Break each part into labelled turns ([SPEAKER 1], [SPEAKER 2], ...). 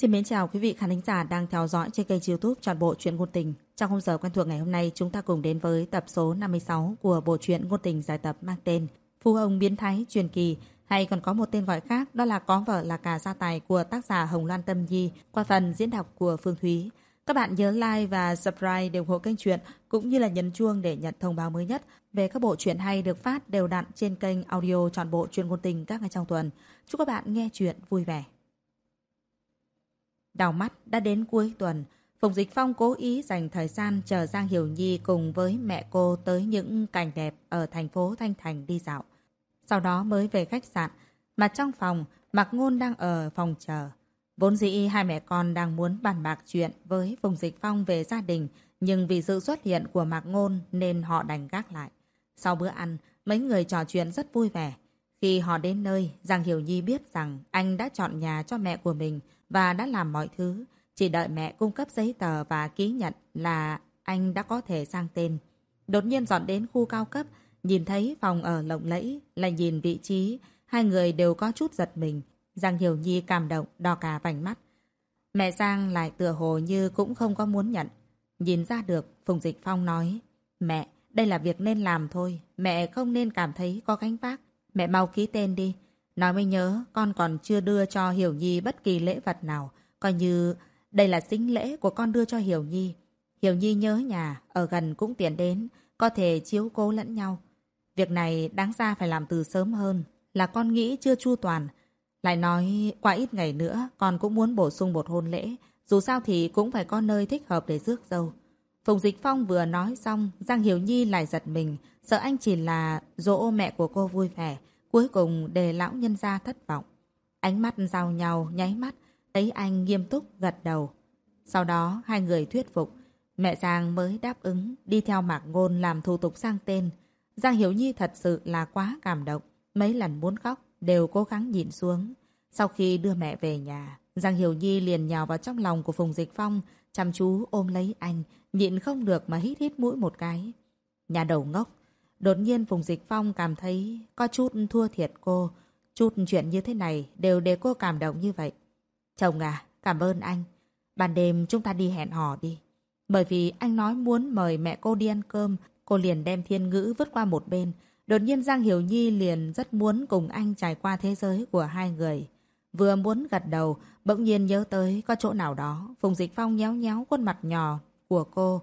[SPEAKER 1] Xin mến chào quý vị khán thính giả đang theo dõi trên kênh youtube Trọn Bộ Chuyện Ngôn Tình. Trong khung giờ quen thuộc ngày hôm nay, chúng ta cùng đến với tập số 56 của bộ truyện ngôn tình giải tập mang tên Phu Ông Biến Thái Truyền Kỳ hay còn có một tên gọi khác đó là Có Vợ Là Cả Gia Tài của tác giả Hồng Loan Tâm Nhi qua phần diễn đọc của Phương Thúy. Các bạn nhớ like và subscribe để ủng hộ kênh truyện cũng như là nhấn chuông để nhận thông báo mới nhất về các bộ truyện hay được phát đều đặn trên kênh audio Trọn Bộ Chuyện Ngôn Tình các ngày trong tuần. Chúc các bạn nghe truyện vui vẻ. Đào mắt đã đến cuối tuần, Phùng Dịch Phong cố ý dành thời gian chờ Giang Hiểu Nhi cùng với mẹ cô tới những cảnh đẹp ở thành phố Thanh Thành đi dạo. Sau đó mới về khách sạn, mà trong phòng, Mạc Ngôn đang ở phòng chờ. Vốn dĩ hai mẹ con đang muốn bàn bạc chuyện với Phùng Dịch Phong về gia đình, nhưng vì sự xuất hiện của Mạc Ngôn nên họ đành gác lại. Sau bữa ăn, mấy người trò chuyện rất vui vẻ. Khi họ đến nơi, Giang Hiểu Nhi biết rằng anh đã chọn nhà cho mẹ của mình và đã làm mọi thứ. Chỉ đợi mẹ cung cấp giấy tờ và ký nhận là anh đã có thể sang tên. Đột nhiên dọn đến khu cao cấp, nhìn thấy phòng ở lộng lẫy, lại nhìn vị trí, hai người đều có chút giật mình. Giang Hiểu Nhi cảm động, đỏ cả vành mắt. Mẹ Giang lại tựa hồ như cũng không có muốn nhận. Nhìn ra được, Phùng Dịch Phong nói, Mẹ, đây là việc nên làm thôi, mẹ không nên cảm thấy có gánh vác. Mẹ mau ký tên đi. Nói mới nhớ, con còn chưa đưa cho Hiểu Nhi bất kỳ lễ vật nào, coi như đây là sinh lễ của con đưa cho Hiểu Nhi. Hiểu Nhi nhớ nhà, ở gần cũng tiện đến, có thể chiếu cố lẫn nhau. Việc này đáng ra phải làm từ sớm hơn, là con nghĩ chưa chu toàn. Lại nói, qua ít ngày nữa, con cũng muốn bổ sung một hôn lễ, dù sao thì cũng phải có nơi thích hợp để rước dâu. Phùng Dịch Phong vừa nói xong, Giang Hiểu Nhi lại giật mình, sợ anh chỉ là dỗ mẹ của cô vui vẻ, cuối cùng để lão nhân gia thất vọng. Ánh mắt giao nhau, nháy mắt, thấy anh nghiêm túc gật đầu. Sau đó hai người thuyết phục, mẹ Giang mới đáp ứng đi theo Mạc Ngôn làm thủ tục sang tên. Giang Hiểu Nhi thật sự là quá cảm động, mấy lần muốn khóc đều cố gắng nhịn xuống. Sau khi đưa mẹ về nhà, Giang Hiểu Nhi liền nhào vào trong lòng của Phùng Dịch Phong, chăm chú ôm lấy anh, nhịn không được mà hít hít mũi một cái. Nhà đầu ngốc, đột nhiên Phùng Dịch Phong cảm thấy có chút thua thiệt cô, chút chuyện như thế này đều để cô cảm động như vậy. Chồng à, cảm ơn anh. Ban đêm chúng ta đi hẹn hò đi. Bởi vì anh nói muốn mời mẹ cô đi ăn cơm, cô liền đem thiên ngữ vứt qua một bên. Đột nhiên Giang Hiểu Nhi liền rất muốn cùng anh trải qua thế giới của hai người. Vừa muốn gật đầu, bỗng nhiên nhớ tới có chỗ nào đó. Phùng Dịch Phong nhéo nhéo khuôn mặt nhỏ của cô.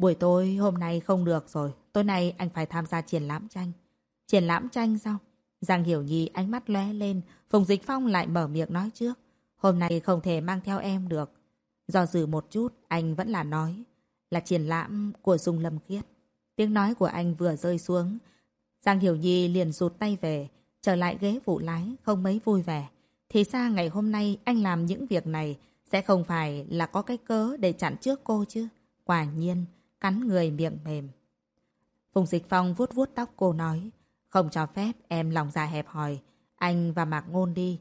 [SPEAKER 1] Buổi tối hôm nay không được rồi. Tối nay anh phải tham gia triển lãm tranh. Triển lãm tranh sao? Giang Hiểu Nhi ánh mắt lóe lên. Phùng Dịch Phong lại mở miệng nói trước. Hôm nay không thể mang theo em được. Do dự một chút, anh vẫn là nói. Là triển lãm của Dung Lâm Khiết. Tiếng nói của anh vừa rơi xuống. Giang Hiểu Nhi liền rụt tay về, trở lại ghế phụ lái, không mấy vui vẻ. Thì ra ngày hôm nay anh làm những việc này sẽ không phải là có cái cớ để chặn trước cô chứ. Quả nhiên, cắn người miệng mềm. Phùng Dịch Phong vuốt vuốt tóc cô nói, không cho phép em lòng dạ hẹp hòi, anh và Mạc Ngôn đi.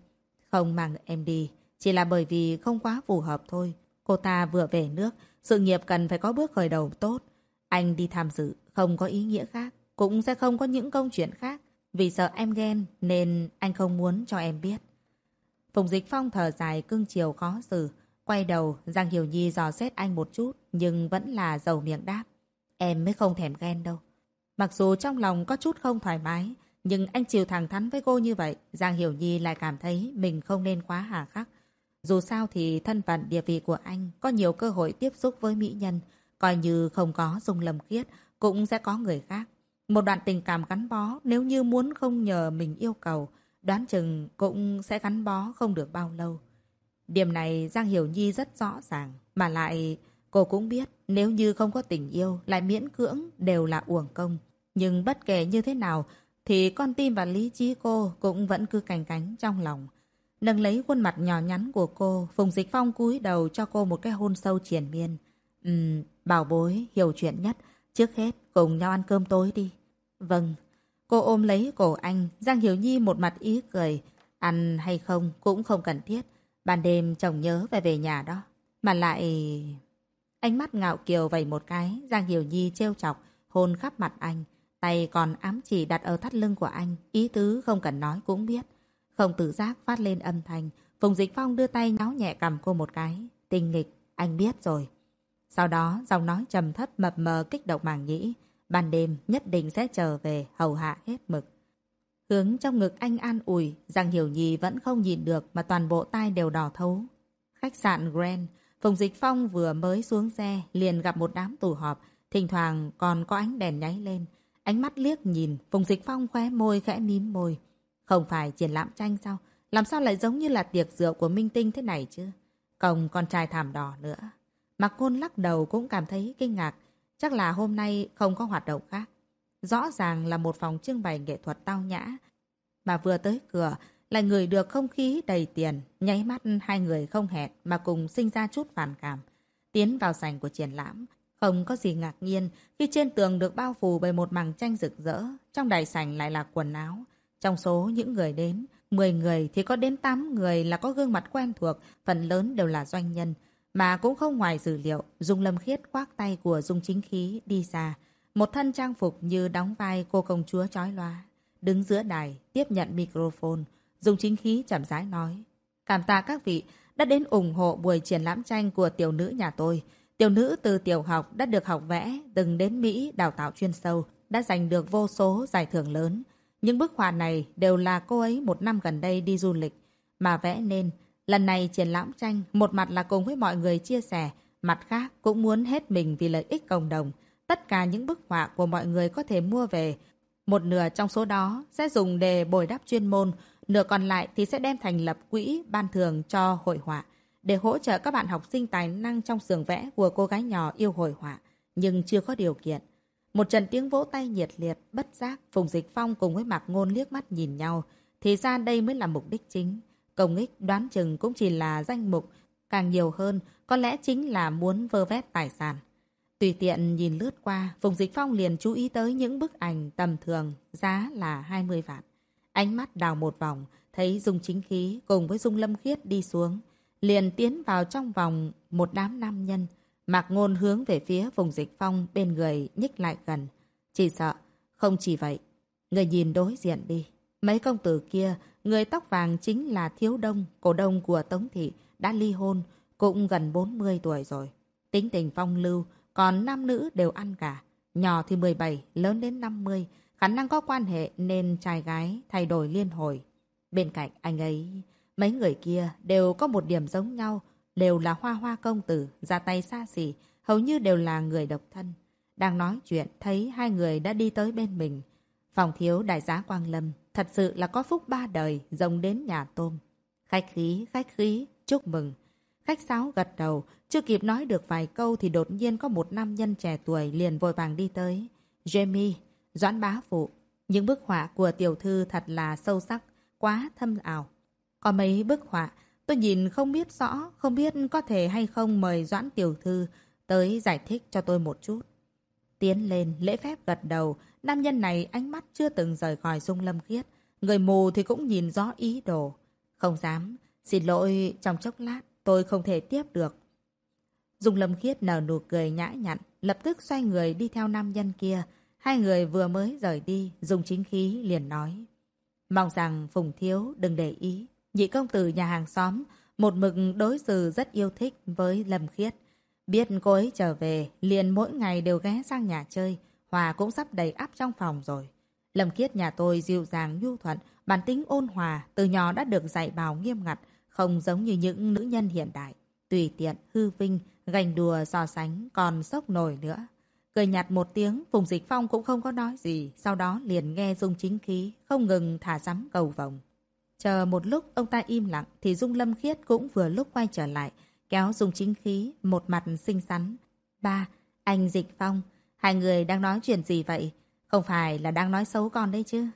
[SPEAKER 1] Không mang em đi, chỉ là bởi vì không quá phù hợp thôi. Cô ta vừa về nước, sự nghiệp cần phải có bước khởi đầu tốt. Anh đi tham dự, không có ý nghĩa khác, cũng sẽ không có những công chuyện khác. Vì sợ em ghen nên anh không muốn cho em biết. Phùng Dịch Phong thở dài cưng chiều khó xử. Quay đầu, Giang Hiểu Nhi dò xét anh một chút, nhưng vẫn là giàu miệng đáp. Em mới không thèm ghen đâu. Mặc dù trong lòng có chút không thoải mái, nhưng anh chịu thẳng thắn với cô như vậy, Giang Hiểu Nhi lại cảm thấy mình không nên quá hà khắc. Dù sao thì thân phận địa vị của anh có nhiều cơ hội tiếp xúc với mỹ nhân, coi như không có dung lầm khiết, cũng sẽ có người khác. Một đoạn tình cảm gắn bó nếu như muốn không nhờ mình yêu cầu, đoán chừng cũng sẽ gắn bó không được bao lâu. Điểm này Giang Hiểu Nhi rất rõ ràng, mà lại cô cũng biết nếu như không có tình yêu lại miễn cưỡng đều là uổng công. Nhưng bất kể như thế nào thì con tim và lý trí cô cũng vẫn cứ cành cánh trong lòng. Nâng lấy khuôn mặt nhỏ nhắn của cô, Phùng Dịch Phong cúi đầu cho cô một cái hôn sâu triển miên. Ừm, bảo bối, hiểu chuyện nhất. Trước hết, cùng nhau ăn cơm tối đi. Vâng. Cô ôm lấy cổ anh, Giang Hiểu Nhi một mặt ý cười. Ăn hay không cũng không cần thiết. Ban đêm chồng nhớ phải về nhà đó. Mà lại... Ánh mắt ngạo kiều vẩy một cái, Giang Hiểu Nhi trêu chọc, hôn khắp mặt anh. Tay còn ám chỉ đặt ở thắt lưng của anh, ý tứ không cần nói cũng biết. Không tự giác phát lên âm thanh, Phùng Dịch Phong đưa tay nháo nhẹ cầm cô một cái. tình nghịch, anh biết rồi. Sau đó, giọng nói trầm thấp mập mờ kích động màng nhĩ. Ban đêm nhất định sẽ trở về hầu hạ hết mực. Hướng trong ngực anh an ủi, rằng Hiểu Nhi vẫn không nhìn được mà toàn bộ tai đều đỏ thấu. Khách sạn Grand, Phùng Dịch Phong vừa mới xuống xe, liền gặp một đám tụ họp, thỉnh thoảng còn có ánh đèn nháy lên. Ánh mắt liếc nhìn, Phùng Dịch Phong khóe môi khẽ mím môi. Không phải triển lãm tranh sao? Làm sao lại giống như là tiệc rượu của Minh Tinh thế này chứ? Còn con trai thảm đỏ nữa. Mặc Côn lắc đầu cũng cảm thấy kinh ngạc. Chắc là hôm nay không có hoạt động khác. Rõ ràng là một phòng trưng bày nghệ thuật tao nhã. Mà vừa tới cửa, lại người được không khí đầy tiền. Nháy mắt hai người không hẹn mà cùng sinh ra chút phản cảm. Tiến vào sảnh của triển lãm. Không có gì ngạc nhiên khi trên tường được bao phủ bởi một màng tranh rực rỡ. Trong đại sảnh lại là quần áo. Trong số những người đến, 10 người thì có đến 8 người là có gương mặt quen thuộc, phần lớn đều là doanh nhân. Mà cũng không ngoài dữ liệu, Dung Lâm Khiết khoác tay của Dung Chính Khí đi ra. Một thân trang phục như đóng vai cô công chúa chói loa. Đứng giữa đài, tiếp nhận microphone, dùng Chính Khí chậm rãi nói. Cảm tạ các vị đã đến ủng hộ buổi triển lãm tranh của tiểu nữ nhà tôi. Tiểu nữ từ tiểu học đã được học vẽ, từng đến Mỹ đào tạo chuyên sâu, đã giành được vô số giải thưởng lớn. Những bức họa này đều là cô ấy một năm gần đây đi du lịch mà vẽ nên. Lần này triển lãm tranh, một mặt là cùng với mọi người chia sẻ, mặt khác cũng muốn hết mình vì lợi ích cộng đồng. Tất cả những bức họa của mọi người có thể mua về. Một nửa trong số đó sẽ dùng để bồi đắp chuyên môn, nửa còn lại thì sẽ đem thành lập quỹ ban thường cho hội họa để hỗ trợ các bạn học sinh tài năng trong sườn vẽ của cô gái nhỏ yêu hội họa, nhưng chưa có điều kiện. Một trận tiếng vỗ tay nhiệt liệt, bất giác, Phùng Dịch Phong cùng với Mạc Ngôn liếc mắt nhìn nhau. Thì ra đây mới là mục đích chính. Công ích đoán chừng cũng chỉ là danh mục, càng nhiều hơn, có lẽ chính là muốn vơ vét tài sản. Tùy tiện nhìn lướt qua, Phùng Dịch Phong liền chú ý tới những bức ảnh tầm thường, giá là 20 vạn. Ánh mắt đào một vòng, thấy Dung Chính Khí cùng với Dung Lâm Khiết đi xuống. Liền tiến vào trong vòng một đám nam nhân, Mạc Ngôn hướng về phía vùng dịch phong bên người nhích lại gần. Chỉ sợ, không chỉ vậy. Người nhìn đối diện đi. Mấy công tử kia, người tóc vàng chính là Thiếu Đông, cổ đông của Tống Thị, đã ly hôn, cũng gần 40 tuổi rồi. Tính tình phong lưu, còn nam nữ đều ăn cả. Nhỏ thì 17, lớn đến 50, khả năng có quan hệ nên trai gái thay đổi liên hồi. Bên cạnh anh ấy, mấy người kia đều có một điểm giống nhau, đều là hoa hoa công tử, ra tay xa xỉ, hầu như đều là người độc thân. Đang nói chuyện, thấy hai người đã đi tới bên mình. Phòng thiếu đại giá Quang Lâm, thật sự là có phúc ba đời, rồng đến nhà tôm. Khách khí, khách khí, chúc mừng. Khách sáo gật đầu, chưa kịp nói được vài câu thì đột nhiên có một nam nhân trẻ tuổi liền vội vàng đi tới. Jamie, Doãn Bá Phụ, những bức họa của tiểu thư thật là sâu sắc, quá thâm ảo. Có mấy bức họa Tôi nhìn không biết rõ, không biết có thể hay không mời Doãn Tiểu Thư tới giải thích cho tôi một chút. Tiến lên, lễ phép gật đầu, nam nhân này ánh mắt chưa từng rời khỏi dung lâm khiết. Người mù thì cũng nhìn rõ ý đồ. Không dám, xin lỗi, trong chốc lát tôi không thể tiếp được. Dung lâm khiết nở nụ cười nhã nhặn, lập tức xoay người đi theo nam nhân kia. Hai người vừa mới rời đi, dùng chính khí liền nói. Mong rằng Phùng Thiếu đừng để ý. Nhị công tử nhà hàng xóm, một mực đối xử rất yêu thích với Lâm Khiết. Biết cô ấy trở về, liền mỗi ngày đều ghé sang nhà chơi. Hòa cũng sắp đầy áp trong phòng rồi. Lâm Khiết nhà tôi dịu dàng nhu thuận, bản tính ôn hòa, từ nhỏ đã được dạy bảo nghiêm ngặt, không giống như những nữ nhân hiện đại. Tùy tiện, hư vinh, gành đùa so sánh, còn sốc nổi nữa. Cười nhạt một tiếng, Phùng Dịch Phong cũng không có nói gì, sau đó liền nghe Dung chính khí, không ngừng thả sắm cầu vồng. Chờ một lúc ông ta im lặng thì Dung Lâm Khiết cũng vừa lúc quay trở lại, kéo Dung chính khí, một mặt xinh xắn. Ba, anh Dịch Phong, hai người đang nói chuyện gì vậy? Không phải là đang nói xấu con đấy chứ?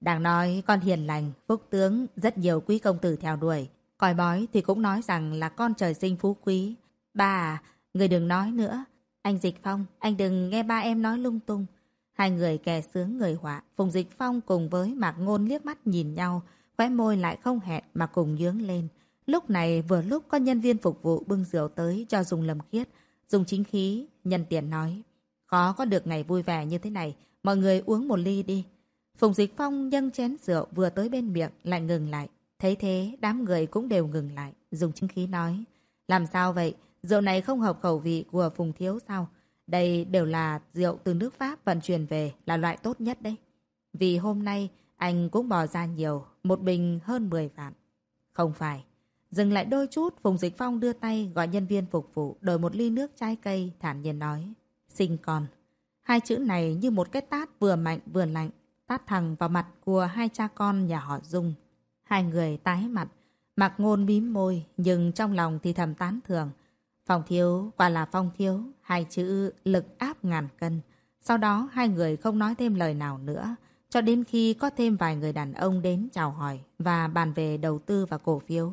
[SPEAKER 1] Đang nói con hiền lành, phúc tướng, rất nhiều quý công tử theo đuổi. Coi bói thì cũng nói rằng là con trời sinh phú quý. Ba à, người đừng nói nữa. Anh Dịch Phong, anh đừng nghe ba em nói lung tung. Hai người kè sướng người họa, Phùng Dịch Phong cùng với Mạc Ngôn liếc mắt nhìn nhau, khóe môi lại không hẹn mà cùng nhướng lên. Lúc này vừa lúc có nhân viên phục vụ bưng rượu tới cho dùng lầm khiết, dùng chính khí, nhân tiền nói. Khó có được ngày vui vẻ như thế này, mọi người uống một ly đi. Phùng Dịch Phong dâng chén rượu vừa tới bên miệng lại ngừng lại. Thấy thế, đám người cũng đều ngừng lại, dùng chính khí nói. Làm sao vậy? Rượu này không hợp khẩu vị của Phùng Thiếu sao? Đây đều là rượu từ nước Pháp vận chuyển về, là loại tốt nhất đấy. Vì hôm nay, anh cũng bỏ ra nhiều, một bình hơn 10 vạn. Không phải. Dừng lại đôi chút, Phùng Dịch Phong đưa tay gọi nhân viên phục vụ, đổi một ly nước trái cây, thản nhiên nói. Sinh con. Hai chữ này như một cái tát vừa mạnh vừa lạnh, tát thẳng vào mặt của hai cha con nhà họ Dung. Hai người tái mặt, mặc ngôn mím môi, nhưng trong lòng thì thầm tán thường. Phong thiếu, quả là phong thiếu, hai chữ lực áp ngàn cân. Sau đó hai người không nói thêm lời nào nữa, cho đến khi có thêm vài người đàn ông đến chào hỏi và bàn về đầu tư và cổ phiếu.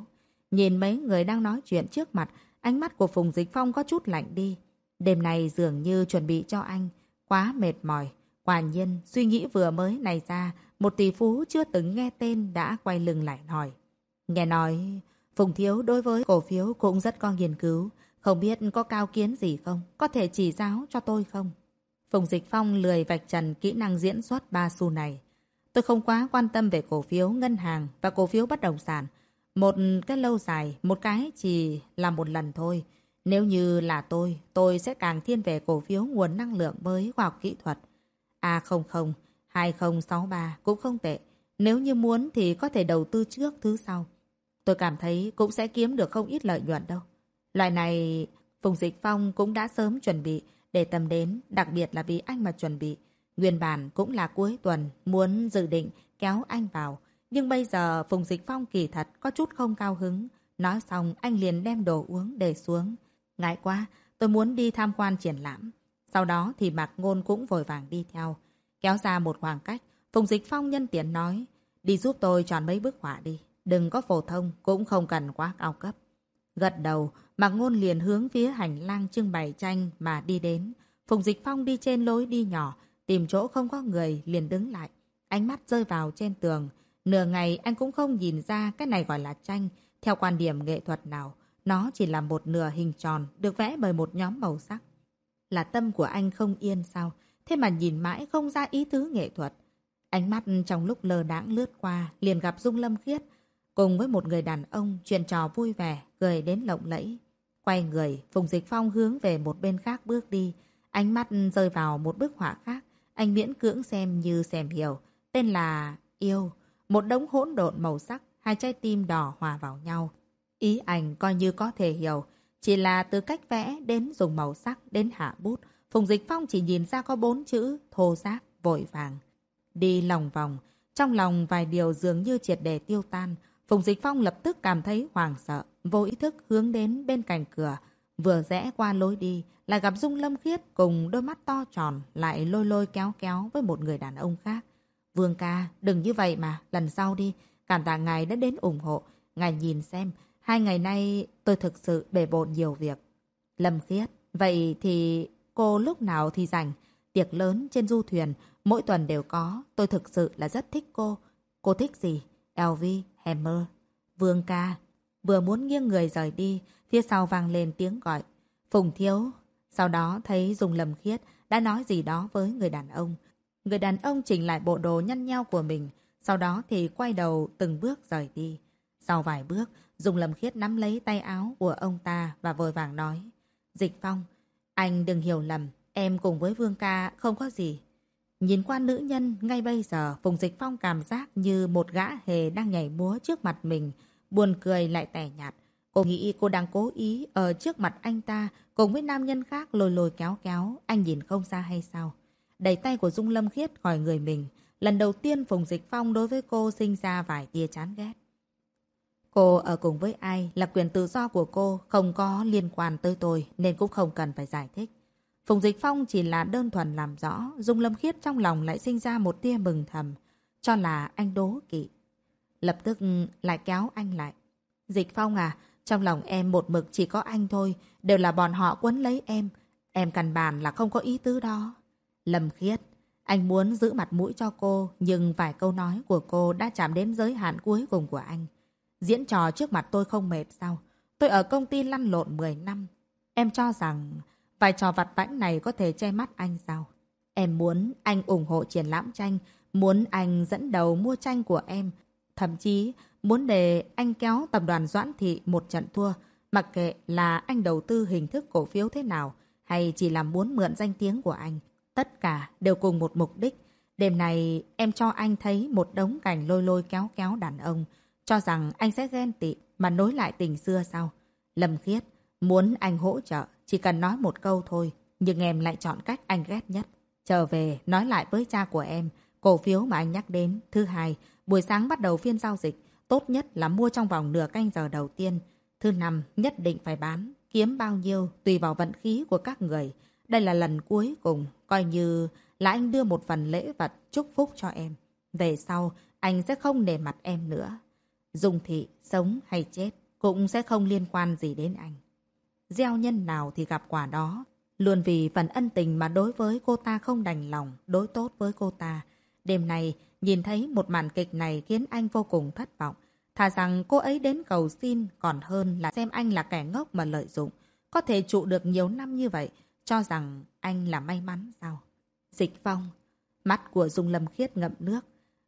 [SPEAKER 1] Nhìn mấy người đang nói chuyện trước mặt, ánh mắt của Phùng Dịch Phong có chút lạnh đi. Đêm này dường như chuẩn bị cho anh, quá mệt mỏi. Quả nhiên, suy nghĩ vừa mới này ra, một tỷ phú chưa từng nghe tên đã quay lưng lại hỏi. Nghe nói, Phùng Thiếu đối với cổ phiếu cũng rất có nghiên cứu. Không biết có cao kiến gì không? Có thể chỉ giáo cho tôi không? Phùng Dịch Phong lười vạch trần kỹ năng diễn xuất ba xu này. Tôi không quá quan tâm về cổ phiếu ngân hàng và cổ phiếu bất động sản. Một cái lâu dài, một cái chỉ là một lần thôi. Nếu như là tôi, tôi sẽ càng thiên về cổ phiếu nguồn năng lượng mới khoa học kỹ thuật. À, A00, 2063 cũng không tệ. Nếu như muốn thì có thể đầu tư trước thứ sau. Tôi cảm thấy cũng sẽ kiếm được không ít lợi nhuận đâu. Loại này, Phùng Dịch Phong cũng đã sớm chuẩn bị để tầm đến, đặc biệt là vì anh mà chuẩn bị. Nguyên bản cũng là cuối tuần, muốn dự định kéo anh vào. Nhưng bây giờ Phùng Dịch Phong kỳ thật có chút không cao hứng. Nói xong anh liền đem đồ uống để xuống. Ngại quá, tôi muốn đi tham quan triển lãm. Sau đó thì Mạc Ngôn cũng vội vàng đi theo. Kéo ra một khoảng cách, Phùng Dịch Phong nhân tiện nói, đi giúp tôi chọn mấy bức họa đi. Đừng có phổ thông, cũng không cần quá cao cấp. Gật đầu, Mạc Ngôn liền hướng phía hành lang trưng bày tranh mà đi đến. Phùng Dịch Phong đi trên lối đi nhỏ, tìm chỗ không có người liền đứng lại. Ánh mắt rơi vào trên tường. Nửa ngày anh cũng không nhìn ra cái này gọi là tranh. Theo quan điểm nghệ thuật nào, nó chỉ là một nửa hình tròn được vẽ bởi một nhóm màu sắc. Là tâm của anh không yên sao? Thế mà nhìn mãi không ra ý tứ nghệ thuật. Ánh mắt trong lúc lờ đãng lướt qua liền gặp Dung Lâm Khiết cùng với một người đàn ông chuyện trò vui vẻ, cười đến lộng lẫy. Quay người, Phùng Dịch Phong hướng về một bên khác bước đi. Ánh mắt rơi vào một bức họa khác. Anh miễn cưỡng xem như xem hiểu. Tên là Yêu. Một đống hỗn độn màu sắc, hai trái tim đỏ hòa vào nhau. Ý ảnh coi như có thể hiểu. Chỉ là từ cách vẽ đến dùng màu sắc đến hạ bút. Phùng Dịch Phong chỉ nhìn ra có bốn chữ thô giác, vội vàng. Đi lòng vòng. Trong lòng vài điều dường như triệt đề tiêu tan. Phùng Dịch Phong lập tức cảm thấy hoảng sợ, vô ý thức hướng đến bên cạnh cửa. Vừa rẽ qua lối đi, lại gặp Dung Lâm Khiết cùng đôi mắt to tròn, lại lôi lôi kéo kéo với một người đàn ông khác. Vương ca, đừng như vậy mà, lần sau đi. Cảm tạ ngài đã đến ủng hộ. Ngài nhìn xem, hai ngày nay tôi thực sự bề bộn nhiều việc. Lâm Khiết, vậy thì cô lúc nào thì rảnh? Tiệc lớn trên du thuyền, mỗi tuần đều có. Tôi thực sự là rất thích cô. Cô thích gì? LV, Hammer, Vương ca. Vừa muốn nghiêng người rời đi, phía sau vang lên tiếng gọi. Phùng thiếu. Sau đó thấy Dung Lâm Khiết đã nói gì đó với người đàn ông. Người đàn ông chỉnh lại bộ đồ nhăn nhau của mình. Sau đó thì quay đầu từng bước rời đi. Sau vài bước, Dung Lâm Khiết nắm lấy tay áo của ông ta và vội vàng nói. Dịch Phong, anh đừng hiểu lầm, em cùng với Vương ca không có gì. Nhìn qua nữ nhân, ngay bây giờ Phùng Dịch Phong cảm giác như một gã hề đang nhảy múa trước mặt mình, buồn cười lại tẻ nhạt. Cô nghĩ cô đang cố ý ở trước mặt anh ta cùng với nam nhân khác lôi lôi kéo kéo, anh nhìn không ra hay sao? Đẩy tay của Dung Lâm Khiết khỏi người mình. Lần đầu tiên Phùng Dịch Phong đối với cô sinh ra vài tia chán ghét. Cô ở cùng với ai là quyền tự do của cô, không có liên quan tới tôi nên cũng không cần phải giải thích. Phùng Dịch Phong chỉ là đơn thuần làm rõ, Dung Lâm Khiết trong lòng lại sinh ra một tia mừng thầm, cho là anh đố kỵ. Lập tức lại kéo anh lại. Dịch Phong à, trong lòng em một mực chỉ có anh thôi, đều là bọn họ quấn lấy em. Em cần bàn là không có ý tứ đó. Lâm Khiết, anh muốn giữ mặt mũi cho cô, nhưng vài câu nói của cô đã chạm đến giới hạn cuối cùng của anh. Diễn trò trước mặt tôi không mệt sao? Tôi ở công ty lăn lộn 10 năm. Em cho rằng Vai trò vặt vãnh này có thể che mắt anh sao? Em muốn anh ủng hộ triển lãm tranh, muốn anh dẫn đầu mua tranh của em. Thậm chí muốn để anh kéo tập đoàn Doãn Thị một trận thua, mặc kệ là anh đầu tư hình thức cổ phiếu thế nào hay chỉ là muốn mượn danh tiếng của anh. Tất cả đều cùng một mục đích. Đêm này em cho anh thấy một đống cảnh lôi lôi kéo kéo đàn ông, cho rằng anh sẽ ghen tị mà nối lại tình xưa sao? Lâm Khiết, muốn anh hỗ trợ, chỉ cần nói một câu thôi, nhưng em lại chọn cách anh ghét nhất. Trở về, nói lại với cha của em, cổ phiếu mà anh nhắc đến. Thứ hai, buổi sáng bắt đầu phiên giao dịch, tốt nhất là mua trong vòng nửa canh giờ đầu tiên. Thứ năm, nhất định phải bán, kiếm bao nhiêu tùy vào vận khí của các người. Đây là lần cuối cùng, coi như là anh đưa một phần lễ vật chúc phúc cho em. Về sau, anh sẽ không nề mặt em nữa. Dung thị, sống hay chết, cũng sẽ không liên quan gì đến anh. Gieo nhân nào thì gặp quả đó. Luôn vì phần ân tình mà đối với cô ta không đành lòng, đối tốt với cô ta. Đêm nay, nhìn thấy một màn kịch này khiến anh vô cùng thất vọng. Thà rằng cô ấy đến cầu xin còn hơn là xem anh là kẻ ngốc mà lợi dụng. Có thể trụ được nhiều năm như vậy, cho rằng anh là may mắn sao? Dịch phong, mắt của Dung Lâm Khiết ngậm nước.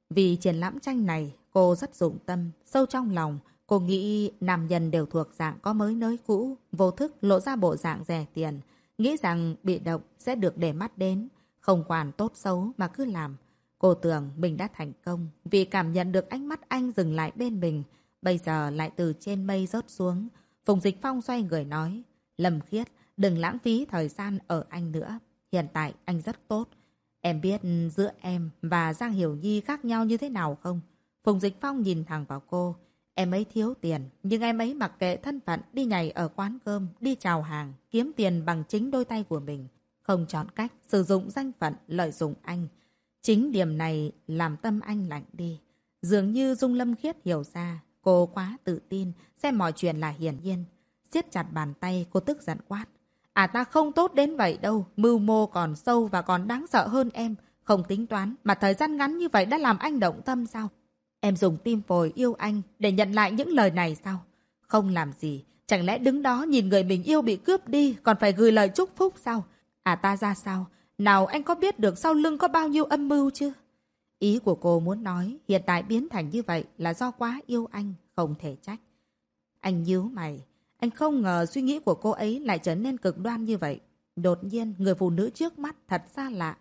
[SPEAKER 1] Vì triển lãm tranh này, cô rất dụng tâm, sâu trong lòng. Cô nghĩ nam nhân đều thuộc dạng có mới nới cũ, vô thức lộ ra bộ dạng rẻ tiền. Nghĩ rằng bị động sẽ được để mắt đến, không quản tốt xấu mà cứ làm. Cô tưởng mình đã thành công vì cảm nhận được ánh mắt anh dừng lại bên mình. Bây giờ lại từ trên mây rớt xuống. Phùng Dịch Phong xoay người nói. Lâm khiết, đừng lãng phí thời gian ở anh nữa. Hiện tại anh rất tốt. Em biết giữa em và Giang Hiểu Nhi khác nhau như thế nào không? Phùng Dịch Phong nhìn thẳng vào cô. Em ấy thiếu tiền, nhưng em ấy mặc kệ thân phận đi nhảy ở quán cơm, đi chào hàng, kiếm tiền bằng chính đôi tay của mình. Không chọn cách sử dụng danh phận lợi dụng anh. Chính điểm này làm tâm anh lạnh đi. Dường như Dung Lâm Khiết hiểu ra, cô quá tự tin, xem mọi chuyện là hiển nhiên. siết chặt bàn tay, cô tức giận quát. À ta không tốt đến vậy đâu, mưu mô còn sâu và còn đáng sợ hơn em. Không tính toán, mà thời gian ngắn như vậy đã làm anh động tâm sao? Em dùng tim phổi yêu anh để nhận lại những lời này sao? Không làm gì, chẳng lẽ đứng đó nhìn người mình yêu bị cướp đi còn phải gửi lời chúc phúc sao? À ta ra sao? Nào anh có biết được sau lưng có bao nhiêu âm mưu chưa? Ý của cô muốn nói hiện tại biến thành như vậy là do quá yêu anh, không thể trách. Anh nhíu mày. Anh không ngờ suy nghĩ của cô ấy lại trở nên cực đoan như vậy. Đột nhiên, người phụ nữ trước mắt thật xa lạ.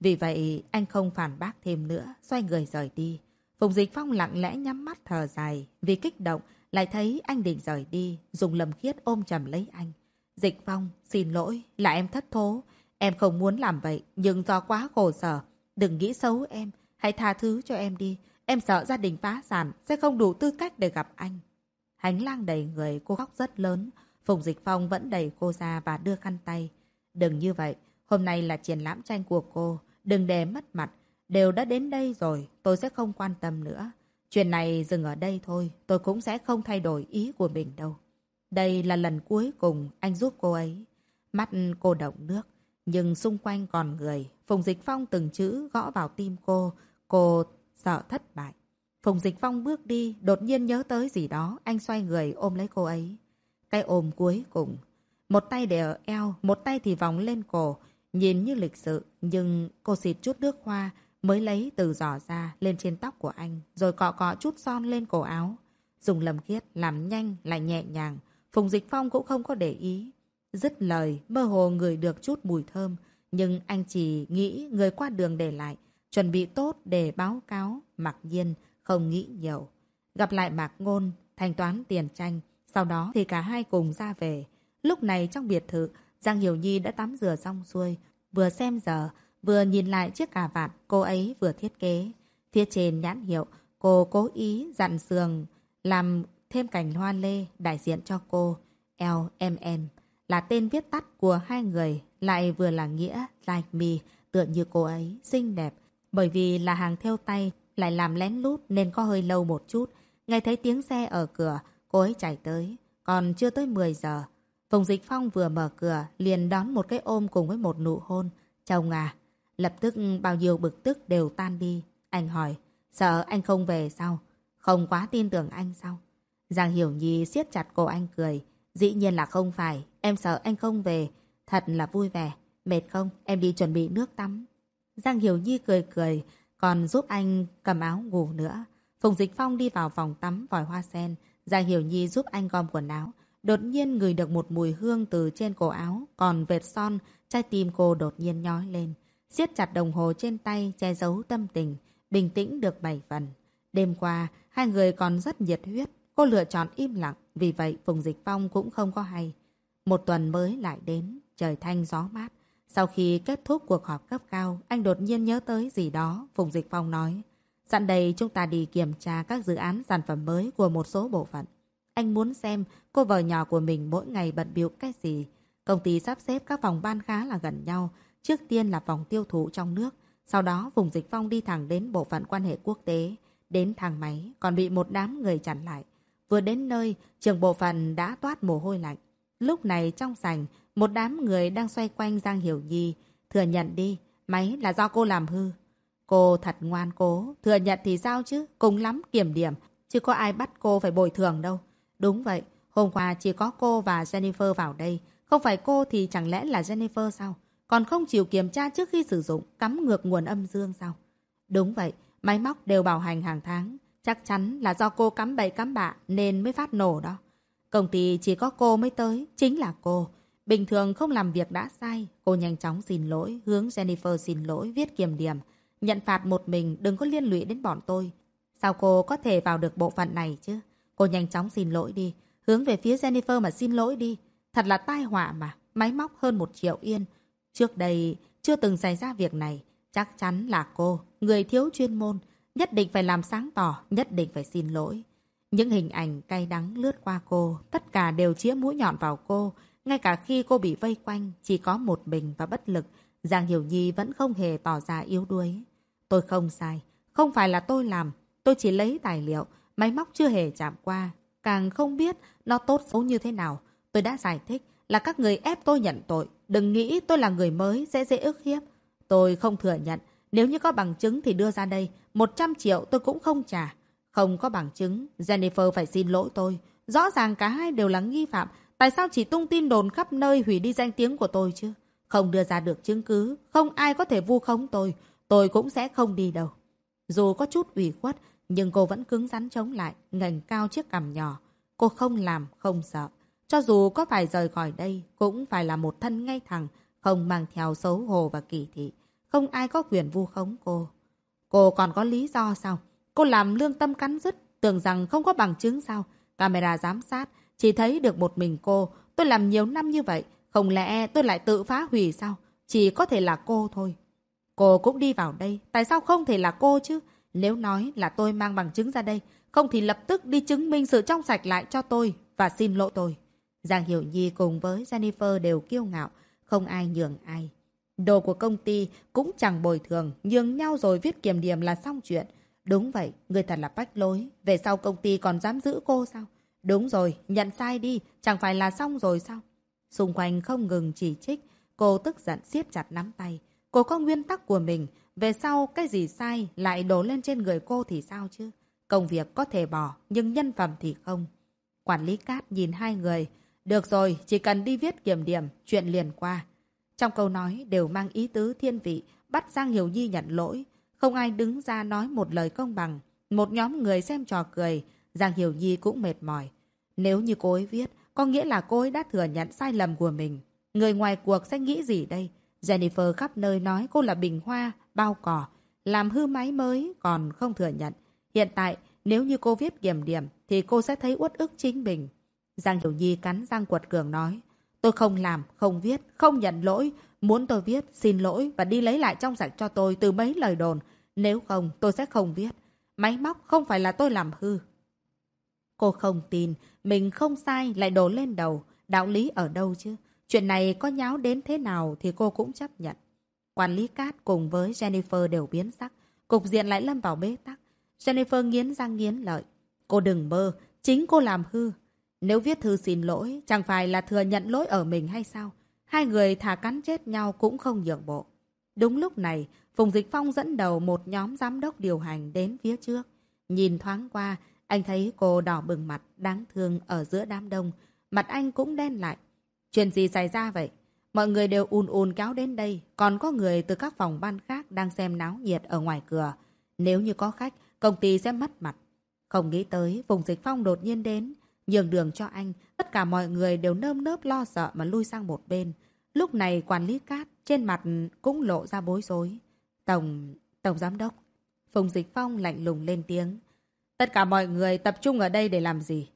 [SPEAKER 1] Vì vậy, anh không phản bác thêm nữa, xoay người rời đi. Phùng Dịch Phong lặng lẽ nhắm mắt thở dài. Vì kích động, lại thấy anh định rời đi, dùng lầm khiết ôm chầm lấy anh. Dịch Phong, xin lỗi, là em thất thố. Em không muốn làm vậy, nhưng do quá khổ sở. Đừng nghĩ xấu em, hãy tha thứ cho em đi. Em sợ gia đình phá sản, sẽ không đủ tư cách để gặp anh. Hành lang đầy người, cô khóc rất lớn. Phùng Dịch Phong vẫn đẩy cô ra và đưa khăn tay. Đừng như vậy, hôm nay là triển lãm tranh của cô. Đừng để mất mặt. Đều đã đến đây rồi, tôi sẽ không quan tâm nữa. Chuyện này dừng ở đây thôi, tôi cũng sẽ không thay đổi ý của mình đâu. Đây là lần cuối cùng anh giúp cô ấy. Mắt cô động nước. Nhưng xung quanh còn người, Phùng Dịch Phong từng chữ gõ vào tim cô, cô sợ thất bại. Phùng Dịch Phong bước đi, đột nhiên nhớ tới gì đó, anh xoay người ôm lấy cô ấy. Cái ôm cuối cùng, một tay để ở eo, một tay thì vòng lên cổ, nhìn như lịch sự, nhưng cô xịt chút nước hoa mới lấy từ giỏ ra lên trên tóc của anh, rồi cọ cọ chút son lên cổ áo. Dùng lầm khiết, làm nhanh, lại nhẹ nhàng. Phùng Dịch Phong cũng không có để ý. Dứt lời, mơ hồ người được chút mùi thơm, nhưng anh chỉ nghĩ người qua đường để lại, chuẩn bị tốt để báo cáo, mặc nhiên, không nghĩ nhiều. Gặp lại Mạc Ngôn, thanh toán tiền tranh, sau đó thì cả hai cùng ra về. Lúc này trong biệt thự, Giang Hiểu Nhi đã tắm rửa xong xuôi, vừa xem giờ, vừa nhìn lại chiếc cà vạt cô ấy vừa thiết kế. Phía trên nhãn hiệu, cô cố ý dặn sườn làm thêm cành hoa lê đại diện cho cô, LMN là tên viết tắt của hai người, lại vừa là nghĩa like me, tựa như cô ấy, xinh đẹp. Bởi vì là hàng theo tay, lại làm lén lút nên có hơi lâu một chút. Nghe thấy tiếng xe ở cửa, cô ấy chạy tới. Còn chưa tới 10 giờ. Phùng Dịch Phong vừa mở cửa, liền đón một cái ôm cùng với một nụ hôn. Chồng à, lập tức bao nhiêu bực tức đều tan đi. Anh hỏi, sợ anh không về sao? Không quá tin tưởng anh sao? Giang Hiểu Nhi siết chặt cổ anh cười. Dĩ nhiên là không phải, em sợ anh không về. Thật là vui vẻ. Mệt không? Em đi chuẩn bị nước tắm. Giang Hiểu Nhi cười cười, còn giúp anh cầm áo ngủ nữa. Phùng Dịch Phong đi vào phòng tắm vòi hoa sen. Giang Hiểu Nhi giúp anh gom quần áo. Đột nhiên ngửi được một mùi hương từ trên cổ áo. Còn vệt son, trái tim cô đột nhiên nhói lên. siết chặt đồng hồ trên tay, che giấu tâm tình. Bình tĩnh được bảy phần. Đêm qua, hai người còn rất nhiệt huyết. Cô lựa chọn im lặng. Vì vậy, vùng Dịch Phong cũng không có hay. Một tuần mới lại đến. Trời thanh gió mát. Sau khi kết thúc cuộc họp cấp cao, anh đột nhiên nhớ tới gì đó. Phùng Dịch Phong nói. Sẵn đây chúng ta đi kiểm tra các dự án sản phẩm mới của một số bộ phận. Anh muốn xem cô vợ nhỏ của mình mỗi ngày bận biểu cái gì. Công ty sắp xếp các phòng ban khá là gần nhau. Trước tiên là phòng tiêu thụ trong nước. Sau đó vùng dịch phong đi thẳng đến bộ phận quan hệ quốc tế. Đến thang máy còn bị một đám người chặn lại. Vừa đến nơi, trường bộ phận đã toát mồ hôi lạnh. Lúc này trong sảnh, một đám người đang xoay quanh Giang Hiểu Nhi. Thừa nhận đi, máy là do cô làm hư. Cô thật ngoan cố, thừa nhận thì sao chứ, cùng lắm kiểm điểm, chứ có ai bắt cô phải bồi thường đâu. Đúng vậy, hôm qua chỉ có cô và Jennifer vào đây, không phải cô thì chẳng lẽ là Jennifer sao? Còn không chịu kiểm tra trước khi sử dụng, cắm ngược nguồn âm dương sao? Đúng vậy, máy móc đều bảo hành hàng tháng, chắc chắn là do cô cắm bậy cắm bạ nên mới phát nổ đó. Công ty chỉ có cô mới tới, chính là cô. Bình thường không làm việc đã sai, cô nhanh chóng xin lỗi, hướng Jennifer xin lỗi, viết kiểm điểm. Nhận phạt một mình đừng có liên lụy đến bọn tôi. Sao cô có thể vào được bộ phận này chứ? Cô nhanh chóng xin lỗi đi. Hướng về phía Jennifer mà xin lỗi đi. Thật là tai họa mà. Máy móc hơn một triệu yên. Trước đây chưa từng xảy ra việc này. Chắc chắn là cô, người thiếu chuyên môn. Nhất định phải làm sáng tỏ, nhất định phải xin lỗi. Những hình ảnh cay đắng lướt qua cô, tất cả đều chĩa mũi nhọn vào cô. Ngay cả khi cô bị vây quanh, chỉ có một mình và bất lực, Giang Hiểu Nhi vẫn không hề tỏ ra yếu đuối. Tôi không sai. Không phải là tôi làm. Tôi chỉ lấy tài liệu. Máy móc chưa hề chạm qua. Càng không biết nó tốt xấu như thế nào. Tôi đã giải thích là các người ép tôi nhận tội. Đừng nghĩ tôi là người mới sẽ dễ ức hiếp. Tôi không thừa nhận. Nếu như có bằng chứng thì đưa ra đây. 100 triệu tôi cũng không trả. Không có bằng chứng. Jennifer phải xin lỗi tôi. Rõ ràng cả hai đều là nghi phạm. Tại sao chỉ tung tin đồn khắp nơi hủy đi danh tiếng của tôi chứ? Không đưa ra được chứng cứ. Không ai có thể vu khống tôi tôi cũng sẽ không đi đâu. Dù có chút ủy khuất, nhưng cô vẫn cứng rắn chống lại, ngành cao chiếc cằm nhỏ. Cô không làm, không sợ. Cho dù có phải rời khỏi đây, cũng phải là một thân ngay thẳng, không mang theo xấu hổ và kỳ thị. Không ai có quyền vu khống cô. Cô còn có lý do sao? Cô làm lương tâm cắn rứt, tưởng rằng không có bằng chứng sao? Camera giám sát, chỉ thấy được một mình cô. Tôi làm nhiều năm như vậy, không lẽ tôi lại tự phá hủy sao? Chỉ có thể là cô thôi. Cô cũng đi vào đây, tại sao không thể là cô chứ? Nếu nói là tôi mang bằng chứng ra đây, không thì lập tức đi chứng minh sự trong sạch lại cho tôi và xin lỗi tôi. Giang Hiểu Nhi cùng với Jennifer đều kiêu ngạo, không ai nhường ai. Đồ của công ty cũng chẳng bồi thường, nhường nhau rồi viết kiểm điểm là xong chuyện. Đúng vậy, người thật là bách lối. Về sau công ty còn dám giữ cô sao? Đúng rồi, nhận sai đi, chẳng phải là xong rồi sao? Xung quanh không ngừng chỉ trích, cô tức giận siết chặt nắm tay. Cô có nguyên tắc của mình, về sau cái gì sai lại đổ lên trên người cô thì sao chứ? Công việc có thể bỏ, nhưng nhân phẩm thì không. Quản lý cát nhìn hai người. Được rồi, chỉ cần đi viết kiểm điểm, chuyện liền qua. Trong câu nói đều mang ý tứ thiên vị, bắt Giang Hiểu Nhi nhận lỗi. Không ai đứng ra nói một lời công bằng. Một nhóm người xem trò cười, Giang Hiểu Nhi cũng mệt mỏi. Nếu như cô ấy viết, có nghĩa là cô ấy đã thừa nhận sai lầm của mình. Người ngoài cuộc sẽ nghĩ gì đây? Jennifer khắp nơi nói cô là bình hoa, bao cỏ, làm hư máy mới còn không thừa nhận. Hiện tại, nếu như cô viết kiểm điểm thì cô sẽ thấy uất ức chính mình. Giang Hiểu Nhi cắn răng quật cường nói. Tôi không làm, không viết, không nhận lỗi. Muốn tôi viết, xin lỗi và đi lấy lại trong sạch cho tôi từ mấy lời đồn. Nếu không, tôi sẽ không viết. Máy móc không phải là tôi làm hư. Cô không tin, mình không sai lại đổ lên đầu. Đạo lý ở đâu chứ? Chuyện này có nháo đến thế nào thì cô cũng chấp nhận. Quản lý cát cùng với Jennifer đều biến sắc. Cục diện lại lâm vào bế tắc. Jennifer nghiến răng nghiến lợi. Cô đừng mơ, chính cô làm hư. Nếu viết thư xin lỗi, chẳng phải là thừa nhận lỗi ở mình hay sao? Hai người thả cắn chết nhau cũng không nhượng bộ. Đúng lúc này, Phùng Dịch Phong dẫn đầu một nhóm giám đốc điều hành đến phía trước. Nhìn thoáng qua, anh thấy cô đỏ bừng mặt, đáng thương ở giữa đám đông. Mặt anh cũng đen lại, Chuyện gì xảy ra vậy? Mọi người đều ùn ùn kéo đến đây, còn có người từ các phòng ban khác đang xem náo nhiệt ở ngoài cửa. Nếu như có khách, công ty sẽ mất mặt. Không nghĩ tới phùng dịch phong đột nhiên đến, nhường đường cho anh, tất cả mọi người đều nơm nớp lo sợ mà lui sang một bên. Lúc này quản lý cát trên mặt cũng lộ ra bối rối. Tổng, Tổng Giám Đốc. Phùng Dịch Phong lạnh lùng lên tiếng. Tất cả mọi người tập trung ở đây để làm gì?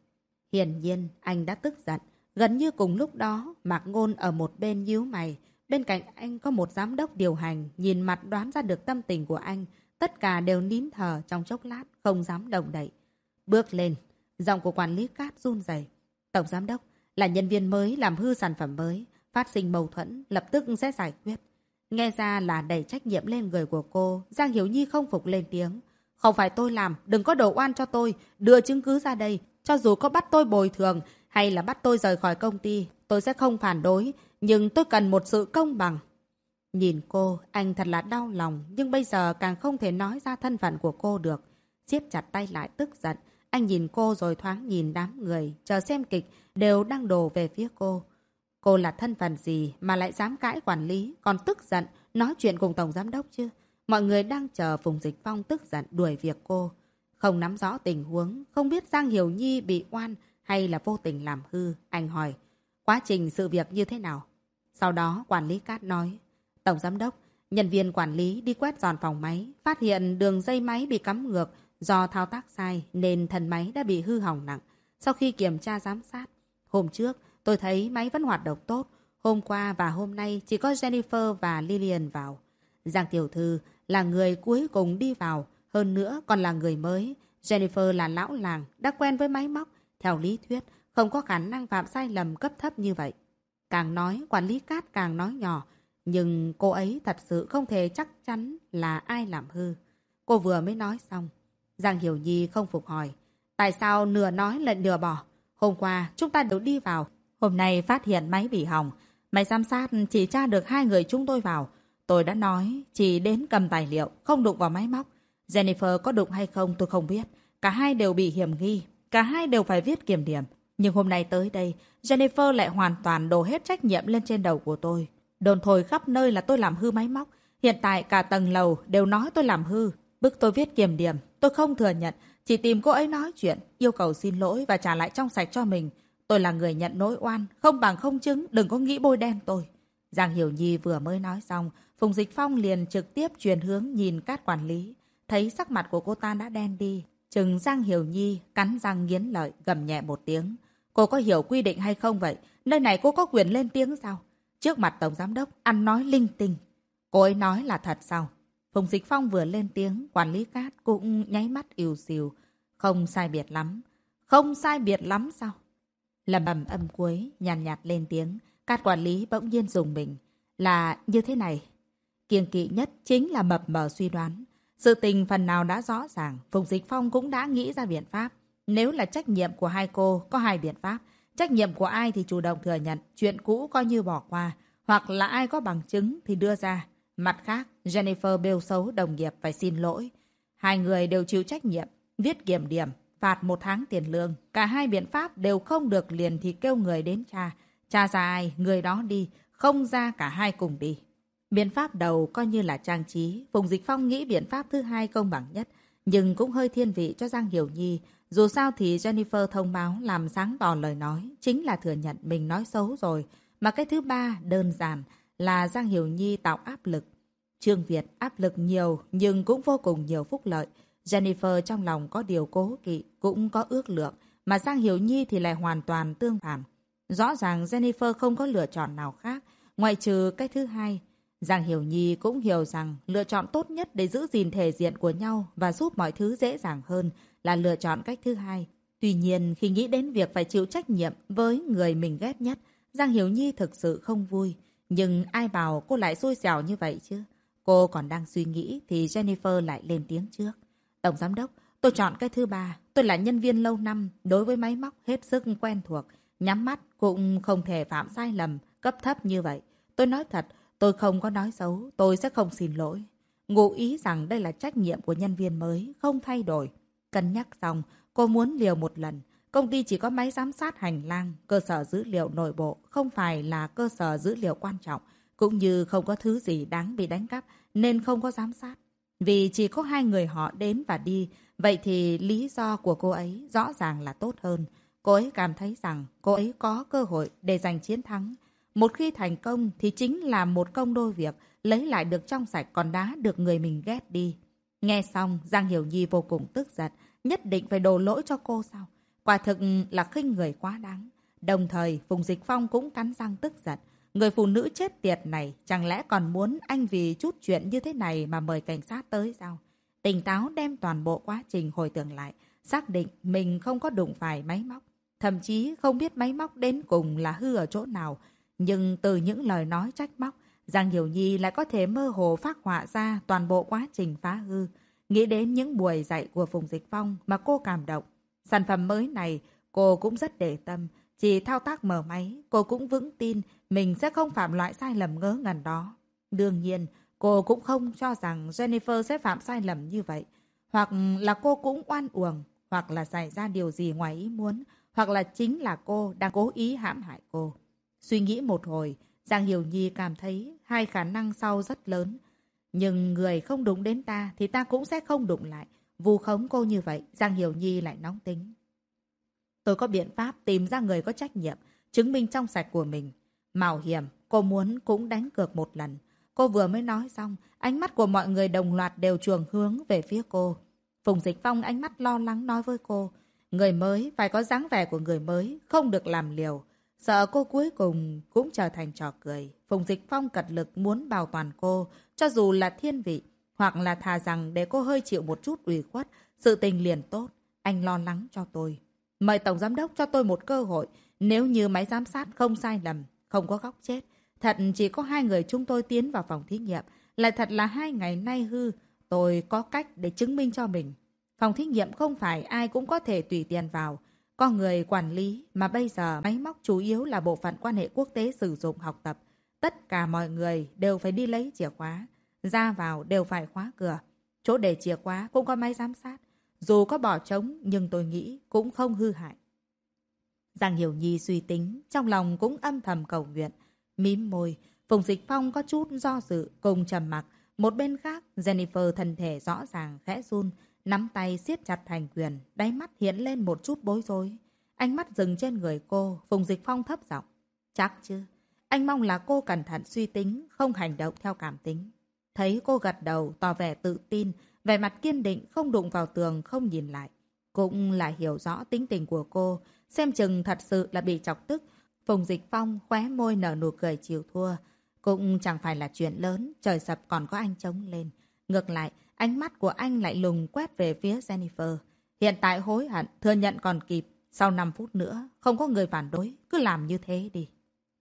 [SPEAKER 1] Hiển nhiên, anh đã tức giận. Gần như cùng lúc đó, Mạc Ngôn ở một bên nhíu mày. Bên cạnh anh có một giám đốc điều hành, nhìn mặt đoán ra được tâm tình của anh. Tất cả đều nín thở trong chốc lát, không dám động đậy. Bước lên, giọng của quản lý cát run rẩy. Tổng giám đốc là nhân viên mới làm hư sản phẩm mới, phát sinh mâu thuẫn, lập tức sẽ giải quyết. Nghe ra là đẩy trách nhiệm lên người của cô, Giang Hiểu Nhi không phục lên tiếng. Không phải tôi làm, đừng có đổ oan cho tôi, đưa chứng cứ ra đây. Cho dù có bắt tôi bồi thường hay là bắt tôi rời khỏi công ty, tôi sẽ không phản đối, nhưng tôi cần một sự công bằng. Nhìn cô, anh thật là đau lòng, nhưng bây giờ càng không thể nói ra thân phận của cô được. siết chặt tay lại tức giận, anh nhìn cô rồi thoáng nhìn đám người, chờ xem kịch, đều đang đổ về phía cô. Cô là thân phận gì mà lại dám cãi quản lý, còn tức giận, nói chuyện cùng Tổng Giám Đốc chứ? Mọi người đang chờ Phùng Dịch Phong tức giận đuổi việc cô. Không nắm rõ tình huống, không biết Giang Hiểu Nhi bị oan hay là vô tình làm hư. Anh hỏi, quá trình sự việc như thế nào? Sau đó quản lý Cát nói, Tổng Giám Đốc, nhân viên quản lý đi quét dọn phòng máy, phát hiện đường dây máy bị cắm ngược do thao tác sai nên thần máy đã bị hư hỏng nặng. Sau khi kiểm tra giám sát, hôm trước tôi thấy máy vẫn hoạt động tốt. Hôm qua và hôm nay chỉ có Jennifer và Lillian vào. Giang Tiểu Thư là người cuối cùng đi vào, hơn nữa còn là người mới. Jennifer là lão làng, đã quen với máy móc. Theo lý thuyết, không có khả năng phạm sai lầm cấp thấp như vậy. Càng nói, quản lý cát càng nói nhỏ, nhưng cô ấy thật sự không thể chắc chắn là ai làm hư. Cô vừa mới nói xong. Giang Hiểu Nhi không phục hỏi. Tại sao nửa nói lại nửa bỏ? Hôm qua chúng ta đều đi vào. Hôm nay phát hiện máy bị hỏng. Máy giám sát chỉ tra được hai người chúng tôi vào. Tôi đã nói chỉ đến cầm tài liệu, không đụng vào máy móc. Jennifer có đụng hay không tôi không biết. Cả hai đều bị hiểm nghi. Cả hai đều phải viết kiểm điểm. Nhưng hôm nay tới đây, Jennifer lại hoàn toàn đổ hết trách nhiệm lên trên đầu của tôi. Đồn thổi khắp nơi là tôi làm hư máy móc. Hiện tại cả tầng lầu đều nói tôi làm hư. Bức tôi viết kiểm điểm. Tôi không thừa nhận. Chỉ tìm cô ấy nói chuyện, yêu cầu xin lỗi và trả lại trong sạch cho mình. Tôi là người nhận nỗi oan. Không bằng không chứng, đừng có nghĩ bôi đen tôi. Giang Hiểu Nhi vừa mới nói xong, Phùng Dịch Phong liền trực tiếp truyền hướng nhìn các quản lý. Thấy sắc mặt của cô ta đã đen đi. Chừng Giang Hiểu Nhi cắn răng nghiến lợi, gầm nhẹ một tiếng. Cô có hiểu quy định hay không vậy? Nơi này cô có quyền lên tiếng sao? Trước mặt Tổng Giám Đốc, ăn nói linh tinh. Cô ấy nói là thật sao? Phùng Dịch Phong vừa lên tiếng, quản lý cát cũng nháy mắt yêu xìu. Không sai biệt lắm. Không sai biệt lắm sao? Lầm bầm âm cuối, nhàn nhạt, nhạt lên tiếng. Cát quản lý bỗng nhiên dùng mình. Là như thế này. Kiêng kỵ nhất chính là mập mờ suy đoán. Sự tình phần nào đã rõ ràng, Phùng Dịch Phong cũng đã nghĩ ra biện pháp. Nếu là trách nhiệm của hai cô, có hai biện pháp. Trách nhiệm của ai thì chủ động thừa nhận, chuyện cũ coi như bỏ qua. Hoặc là ai có bằng chứng thì đưa ra. Mặt khác, Jennifer bêu xấu đồng nghiệp phải xin lỗi. Hai người đều chịu trách nhiệm, viết kiểm điểm, phạt một tháng tiền lương. Cả hai biện pháp đều không được liền thì kêu người đến cha. Cha ra ai, người đó đi, không ra cả hai cùng đi. Biện pháp đầu coi như là trang trí. Phùng Dịch Phong nghĩ biện pháp thứ hai công bằng nhất, nhưng cũng hơi thiên vị cho Giang Hiểu Nhi. Dù sao thì Jennifer thông báo làm sáng tỏ lời nói, chính là thừa nhận mình nói xấu rồi. Mà cái thứ ba, đơn giản, là Giang Hiểu Nhi tạo áp lực. Trương Việt áp lực nhiều nhưng cũng vô cùng nhiều phúc lợi. Jennifer trong lòng có điều cố kỵ, cũng có ước lượng, mà Giang Hiểu Nhi thì lại hoàn toàn tương phản. Rõ ràng Jennifer không có lựa chọn nào khác, ngoại trừ cái thứ hai. Giang Hiểu Nhi cũng hiểu rằng lựa chọn tốt nhất để giữ gìn thể diện của nhau và giúp mọi thứ dễ dàng hơn là lựa chọn cách thứ hai. Tuy nhiên, khi nghĩ đến việc phải chịu trách nhiệm với người mình ghét nhất, Giang Hiểu Nhi thực sự không vui. Nhưng ai bảo cô lại xui xẻo như vậy chứ? Cô còn đang suy nghĩ thì Jennifer lại lên tiếng trước. Tổng giám đốc, tôi chọn cái thứ ba. Tôi là nhân viên lâu năm, đối với máy móc hết sức quen thuộc. Nhắm mắt cũng không thể phạm sai lầm, cấp thấp như vậy. Tôi nói thật, tôi không có nói xấu, tôi sẽ không xin lỗi. Ngụ ý rằng đây là trách nhiệm của nhân viên mới, không thay đổi. Cân nhắc xong, cô muốn liều một lần. Công ty chỉ có máy giám sát hành lang, cơ sở dữ liệu nội bộ, không phải là cơ sở dữ liệu quan trọng, cũng như không có thứ gì đáng bị đánh cắp, nên không có giám sát. Vì chỉ có hai người họ đến và đi, vậy thì lý do của cô ấy rõ ràng là tốt hơn. Cô ấy cảm thấy rằng cô ấy có cơ hội để giành chiến thắng. Một khi thành công thì chính là một công đôi việc, lấy lại được trong sạch còn đá được người mình ghét đi. Nghe xong, Giang Hiểu Nhi vô cùng tức giận, nhất định phải đổ lỗi cho cô sao? Quả thực là khinh người quá đáng. Đồng thời, Phùng Dịch Phong cũng cắn răng tức giận. Người phụ nữ chết tiệt này chẳng lẽ còn muốn anh vì chút chuyện như thế này mà mời cảnh sát tới sao? Tỉnh táo đem toàn bộ quá trình hồi tưởng lại, xác định mình không có đụng phải máy móc. Thậm chí không biết máy móc đến cùng là hư ở chỗ nào. Nhưng từ những lời nói trách móc, Giang Hiểu Nhi lại có thể mơ hồ phát họa ra toàn bộ quá trình phá hư. Nghĩ đến những buổi dạy của Phùng Dịch Phong mà cô cảm động. Sản phẩm mới này cô cũng rất để tâm. Chỉ thao tác mở máy, cô cũng vững tin mình sẽ không phạm loại sai lầm ngớ ngẩn đó. Đương nhiên, cô cũng không cho rằng Jennifer sẽ phạm sai lầm như vậy. Hoặc là cô cũng oan uổng, hoặc là xảy ra điều gì ngoài ý muốn, hoặc là chính là cô đang cố ý hãm hại cô. Suy nghĩ một hồi, Giang Hiểu Nhi cảm thấy hai khả năng sau rất lớn. Nhưng người không đúng đến ta thì ta cũng sẽ không đụng lại vu khống cô như vậy, Giang Hiểu Nhi lại nóng tính. Tôi có biện pháp tìm ra người có trách nhiệm, chứng minh trong sạch của mình. Mạo hiểm, cô muốn cũng đánh cược một lần. Cô vừa mới nói xong, ánh mắt của mọi người đồng loạt đều chuồng hướng về phía cô. Phùng Dịch Phong ánh mắt lo lắng nói với cô, người mới phải có dáng vẻ của người mới, không được làm liều. Sợ cô cuối cùng cũng trở thành trò cười. Phùng Dịch Phong cật lực muốn bảo toàn cô, cho dù là thiên vị, hoặc là thà rằng để cô hơi chịu một chút ủy khuất, sự tình liền tốt. Anh lo lắng cho tôi. Mời Tổng Giám Đốc cho tôi một cơ hội. Nếu như máy giám sát không sai lầm, không có góc chết. Thật chỉ có hai người chúng tôi tiến vào phòng thí nghiệm. Lại thật là hai ngày nay hư. Tôi có cách để chứng minh cho mình. Phòng thí nghiệm không phải ai cũng có thể tùy tiền vào. Có người quản lý mà bây giờ máy móc chủ yếu là bộ phận quan hệ quốc tế sử dụng học tập. Tất cả mọi người đều phải đi lấy chìa khóa. Ra vào đều phải khóa cửa. Chỗ để chìa khóa cũng có máy giám sát. Dù có bỏ trống nhưng tôi nghĩ cũng không hư hại. Giang Hiểu Nhi suy tính, trong lòng cũng âm thầm cầu nguyện. Mím môi, Phùng Dịch Phong có chút do dự cùng trầm mặc. Một bên khác, Jennifer thân thể rõ ràng khẽ run, nắm tay siết chặt thành quyền, đáy mắt hiện lên một chút bối rối. Ánh mắt dừng trên người cô, Phùng Dịch Phong thấp giọng. Chắc chứ. Anh mong là cô cẩn thận suy tính, không hành động theo cảm tính. Thấy cô gật đầu, tỏ vẻ tự tin, vẻ mặt kiên định, không đụng vào tường, không nhìn lại. Cũng là hiểu rõ tính tình của cô, xem chừng thật sự là bị chọc tức. Phùng Dịch Phong khóe môi nở nụ cười chịu thua. Cũng chẳng phải là chuyện lớn, trời sập còn có anh chống lên. Ngược lại, ánh mắt của anh lại lùng quét về phía Jennifer. Hiện tại hối hận, thừa nhận còn kịp. Sau 5 phút nữa, không có người phản đối, cứ làm như thế đi.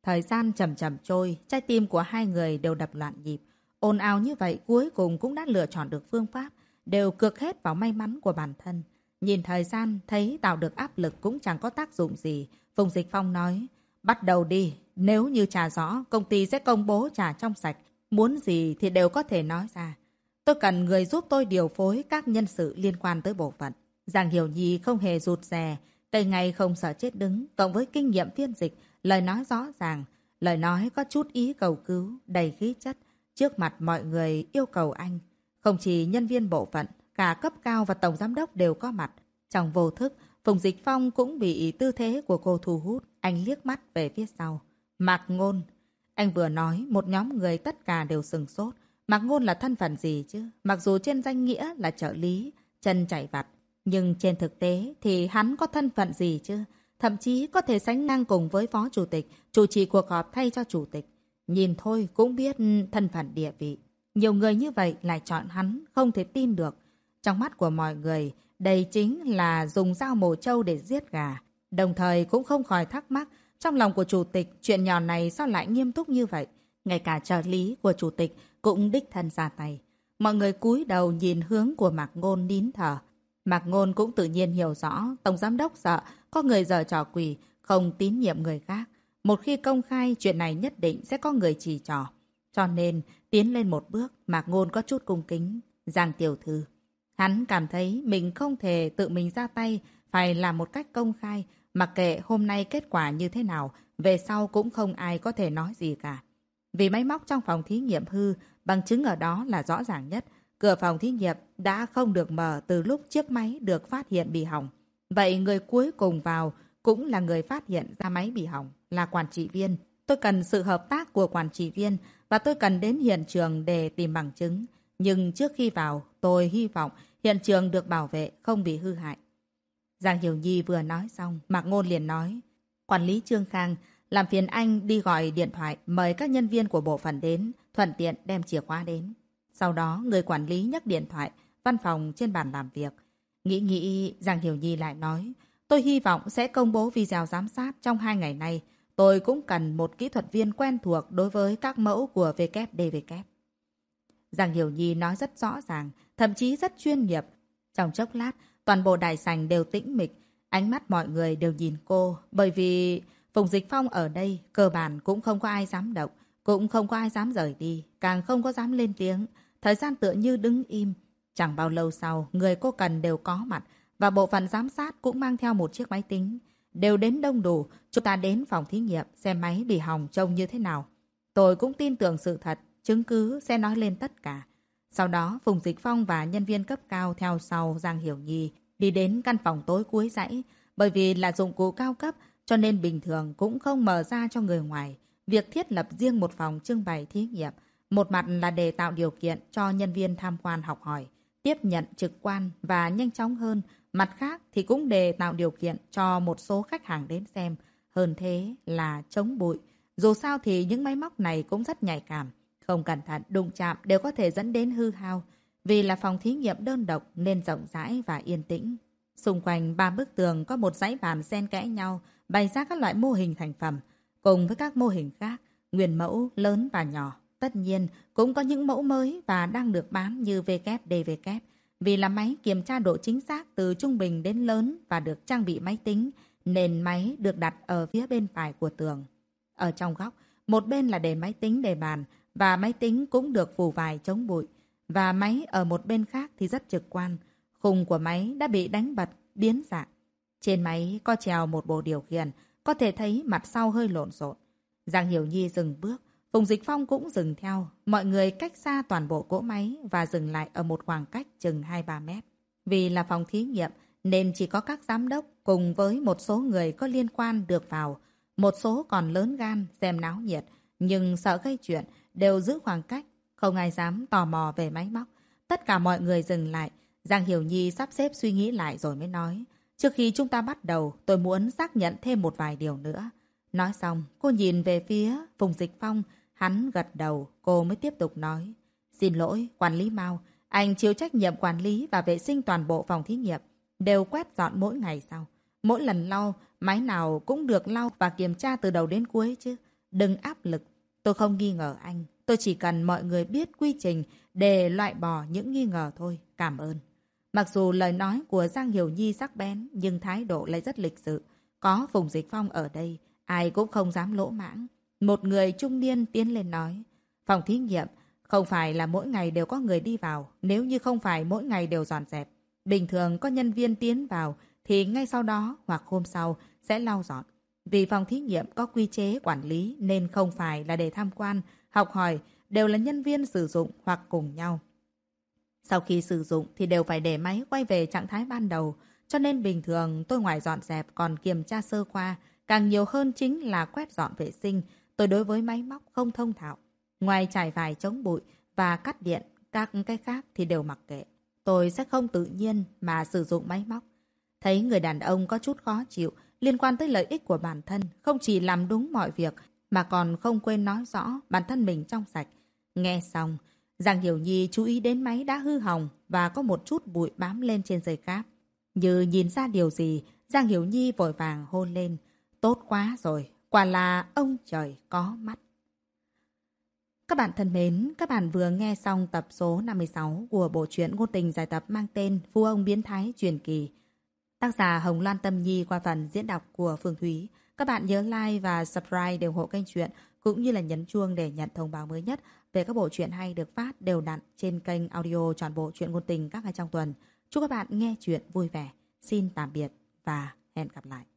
[SPEAKER 1] Thời gian chậm chậm trôi, trái tim của hai người đều đập loạn nhịp. Ồn ào như vậy cuối cùng cũng đã lựa chọn được phương pháp, đều cược hết vào may mắn của bản thân. Nhìn thời gian, thấy tạo được áp lực cũng chẳng có tác dụng gì. Phùng Dịch Phong nói, bắt đầu đi, nếu như trả rõ, công ty sẽ công bố trả trong sạch. Muốn gì thì đều có thể nói ra. Tôi cần người giúp tôi điều phối các nhân sự liên quan tới bộ phận. Giang Hiểu Nhi không hề rụt rè, cây ngày không sợ chết đứng, cộng với kinh nghiệm phiên dịch, lời nói rõ ràng, lời nói có chút ý cầu cứu, đầy khí chất, trước mặt mọi người yêu cầu anh. Không chỉ nhân viên bộ phận, cả cấp cao và tổng giám đốc đều có mặt. Trong vô thức, Phùng Dịch Phong cũng bị tư thế của cô thu hút, anh liếc mắt về phía sau. Mạc Ngôn. Anh vừa nói, một nhóm người tất cả đều sừng sốt. Mạc Ngôn là thân phận gì chứ? Mặc dù trên danh nghĩa là trợ lý, chân chạy vặt. Nhưng trên thực tế thì hắn có thân phận gì chứ? Thậm chí có thể sánh ngang cùng với phó chủ tịch, chủ trì cuộc họp thay cho chủ tịch. Nhìn thôi cũng biết thân phận địa vị. Nhiều người như vậy lại chọn hắn, không thể tin được. Trong mắt của mọi người, đây chính là dùng dao mổ trâu để giết gà. Đồng thời cũng không khỏi thắc mắc, trong lòng của chủ tịch, chuyện nhỏ này sao lại nghiêm túc như vậy? Ngay cả trợ lý của chủ tịch cũng đích thân ra tay. Mọi người cúi đầu nhìn hướng của Mạc Ngôn nín thở. Mạc Ngôn cũng tự nhiên hiểu rõ, Tổng Giám Đốc sợ có người giờ trò quỷ, không tín nhiệm người khác. Một khi công khai chuyện này nhất định sẽ có người chỉ trò. Cho nên, tiến lên một bước, Mạc Ngôn có chút cung kính. Giang tiểu thư. Hắn cảm thấy mình không thể tự mình ra tay, phải làm một cách công khai. Mặc kệ hôm nay kết quả như thế nào, về sau cũng không ai có thể nói gì cả. Vì máy móc trong phòng thí nghiệm hư, bằng chứng ở đó là rõ ràng nhất. Cửa phòng thí nghiệm đã không được mở từ lúc chiếc máy được phát hiện bị hỏng. Vậy người cuối cùng vào cũng là người phát hiện ra máy bị hỏng, là quản trị viên. Tôi cần sự hợp tác của quản trị viên và tôi cần đến hiện trường để tìm bằng chứng. Nhưng trước khi vào, tôi hy vọng hiện trường được bảo vệ, không bị hư hại. Giang Hiểu Nhi vừa nói xong, Mạc Ngôn liền nói. Quản lý Trương Khang, làm phiền anh đi gọi điện thoại mời các nhân viên của bộ phận đến, thuận tiện đem chìa khóa đến. Sau đó, người quản lý nhắc điện thoại, văn phòng trên bàn làm việc. Nghĩ nghĩ, Giang Hiểu Nhi lại nói, tôi hy vọng sẽ công bố video giám sát trong hai ngày nay. Tôi cũng cần một kỹ thuật viên quen thuộc đối với các mẫu của WDW. Giang Hiểu Nhi nói rất rõ ràng, thậm chí rất chuyên nghiệp. Trong chốc lát, toàn bộ đại sành đều tĩnh mịch, ánh mắt mọi người đều nhìn cô, bởi vì Phùng Dịch Phong ở đây cơ bản cũng không có ai dám động, cũng không có ai dám rời đi, càng không có dám lên tiếng. Thời gian tựa như đứng im. Chẳng bao lâu sau, người cô cần đều có mặt và bộ phận giám sát cũng mang theo một chiếc máy tính. Đều đến đông đủ, chúng ta đến phòng thí nghiệm xem máy bị hỏng trông như thế nào. Tôi cũng tin tưởng sự thật, chứng cứ sẽ nói lên tất cả. Sau đó, Phùng Dịch Phong và nhân viên cấp cao theo sau Giang Hiểu Nhi đi đến căn phòng tối cuối dãy. Bởi vì là dụng cụ cao cấp, cho nên bình thường cũng không mở ra cho người ngoài. Việc thiết lập riêng một phòng trưng bày thí nghiệm, một mặt là để tạo điều kiện cho nhân viên tham quan học hỏi, tiếp nhận trực quan và nhanh chóng hơn. Mặt khác thì cũng để tạo điều kiện cho một số khách hàng đến xem. Hơn thế là chống bụi. Dù sao thì những máy móc này cũng rất nhạy cảm. Không cẩn thận đụng chạm đều có thể dẫn đến hư hao. Vì là phòng thí nghiệm đơn độc nên rộng rãi và yên tĩnh. Xung quanh ba bức tường có một dãy bàn xen kẽ nhau, bày ra các loại mô hình thành phẩm, cùng với các mô hình khác, nguyên mẫu lớn và nhỏ. Tất nhiên, cũng có những mẫu mới và đang được bán như WDVK, vì là máy kiểm tra độ chính xác từ trung bình đến lớn và được trang bị máy tính, nên máy được đặt ở phía bên phải của tường. Ở trong góc, một bên là để máy tính để bàn và máy tính cũng được phủ vải chống bụi. Và máy ở một bên khác thì rất trực quan. Khung của máy đã bị đánh bật, biến dạng. Trên máy có treo một bộ điều khiển, có thể thấy mặt sau hơi lộn xộn. Giang Hiểu Nhi dừng bước, Phùng Dịch Phong cũng dừng theo. Mọi người cách xa toàn bộ cỗ máy và dừng lại ở một khoảng cách chừng 2-3 mét. Vì là phòng thí nghiệm nên chỉ có các giám đốc cùng với một số người có liên quan được vào. Một số còn lớn gan xem náo nhiệt nhưng sợ gây chuyện đều giữ khoảng cách. Không ai dám tò mò về máy móc. Tất cả mọi người dừng lại. Giang Hiểu Nhi sắp xếp suy nghĩ lại rồi mới nói. Trước khi chúng ta bắt đầu, tôi muốn xác nhận thêm một vài điều nữa. Nói xong, cô nhìn về phía Phùng Dịch Phong, hắn gật đầu, cô mới tiếp tục nói. Xin lỗi, quản lý Mao, anh chịu trách nhiệm quản lý và vệ sinh toàn bộ phòng thí nghiệm, đều quét dọn mỗi ngày sau. Mỗi lần lau, máy nào cũng được lau và kiểm tra từ đầu đến cuối chứ. Đừng áp lực, tôi không nghi ngờ anh. Tôi chỉ cần mọi người biết quy trình để loại bỏ những nghi ngờ thôi. Cảm ơn. Mặc dù lời nói của Giang Hiểu Nhi sắc bén, nhưng thái độ lại rất lịch sự. Có Phùng Dịch Phong ở đây, ai cũng không dám lỗ mãng. Một người trung niên tiến lên nói, phòng thí nghiệm không phải là mỗi ngày đều có người đi vào, nếu như không phải mỗi ngày đều dọn dẹp. Bình thường có nhân viên tiến vào thì ngay sau đó hoặc hôm sau sẽ lau dọn. Vì phòng thí nghiệm có quy chế quản lý nên không phải là để tham quan, học hỏi, đều là nhân viên sử dụng hoặc cùng nhau. Sau khi sử dụng thì đều phải để máy quay về trạng thái ban đầu. Cho nên bình thường tôi ngoài dọn dẹp còn kiểm tra sơ qua. Càng nhiều hơn chính là quét dọn vệ sinh. Tôi đối với máy móc không thông thạo. Ngoài trải vải chống bụi và cắt điện, các cái khác thì đều mặc kệ. Tôi sẽ không tự nhiên mà sử dụng máy móc. Thấy người đàn ông có chút khó chịu liên quan tới lợi ích của bản thân, không chỉ làm đúng mọi việc mà còn không quên nói rõ bản thân mình trong sạch. Nghe xong, Giang Hiểu Nhi chú ý đến máy đã hư hỏng và có một chút bụi bám lên trên dây cáp. Như nhìn ra điều gì, Giang Hiểu Nhi vội vàng hôn lên. Tốt quá rồi, quả là ông trời có mắt. Các bạn thân mến, các bạn vừa nghe xong tập số 56 của bộ truyện ngôn tình giải tập mang tên Phu ông biến thái truyền kỳ. Tác giả Hồng Loan Tâm Nhi qua phần diễn đọc của Phương Thúy. Các bạn nhớ like và subscribe để ủng hộ kênh truyện cũng như là nhấn chuông để nhận thông báo mới nhất về các bộ truyện hay được phát đều đặn trên kênh audio trọn bộ truyện ngôn tình các ngày trong tuần. Chúc các bạn nghe chuyện vui vẻ. Xin tạm biệt và hẹn gặp lại.